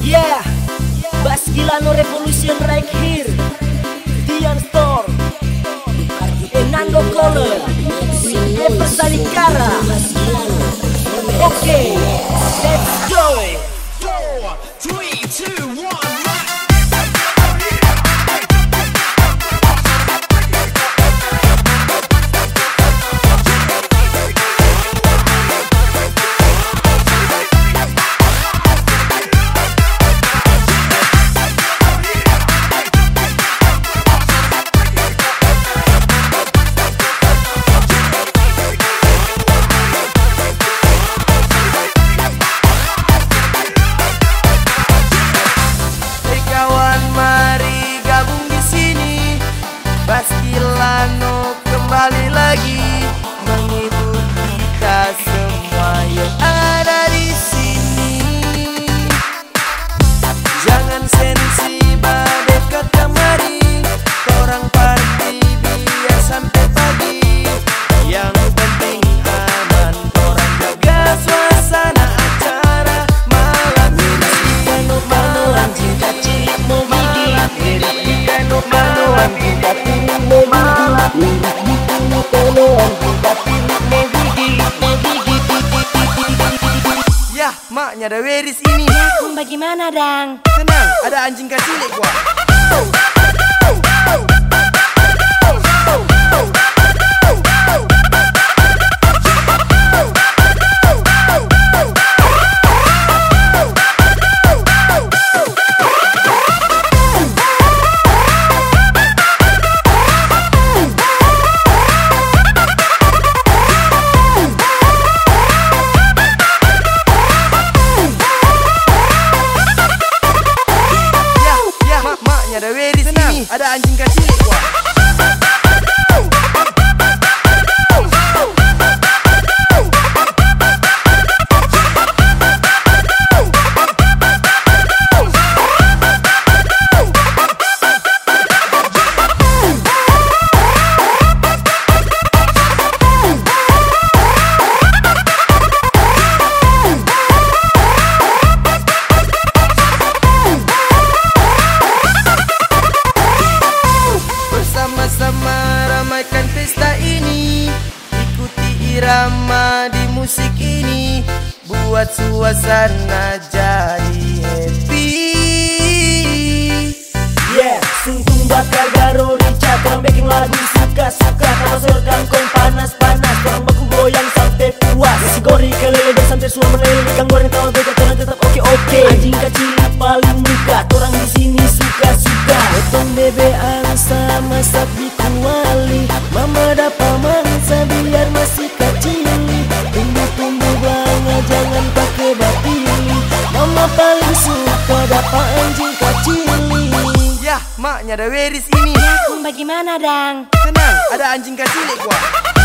Yeah, Baskilano Revolution right here. Dian Store, Enando Color, Yah, maknya ada Weris ini Bagaimana dang? Tenang, ada anjing kecil gua irama di musik ini Buat suasana jadi happy. Yeah, sungguh bakal garo Richard Orang bikin lagu suka-suka. Kalau sorkan kong panas-panas Orang baku goyang sampai puas. Si gori kelele dan santai semua meleleh. Ikan goreng tawa beda Orang tetap oke-oke Anjing kecil paling muka. Orang di sini suka-suka. Potong bebe angsa masak dapat anjing kecil Yah, maknya ada Weris ini Bagaimana dang? Tenang, ada anjing kecil gua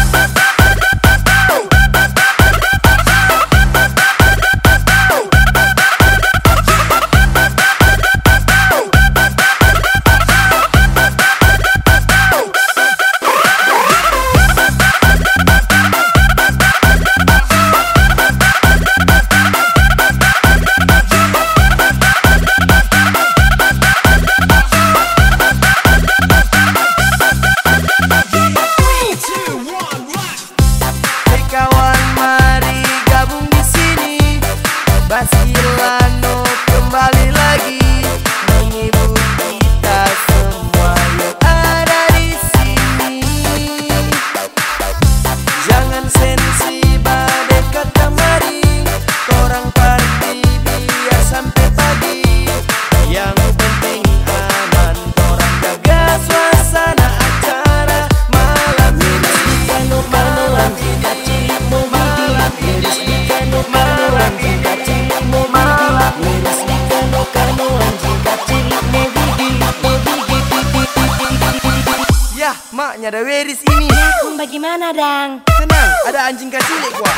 Ada Weris ini Bagaimana dang? Tenang, ada anjing kecil gua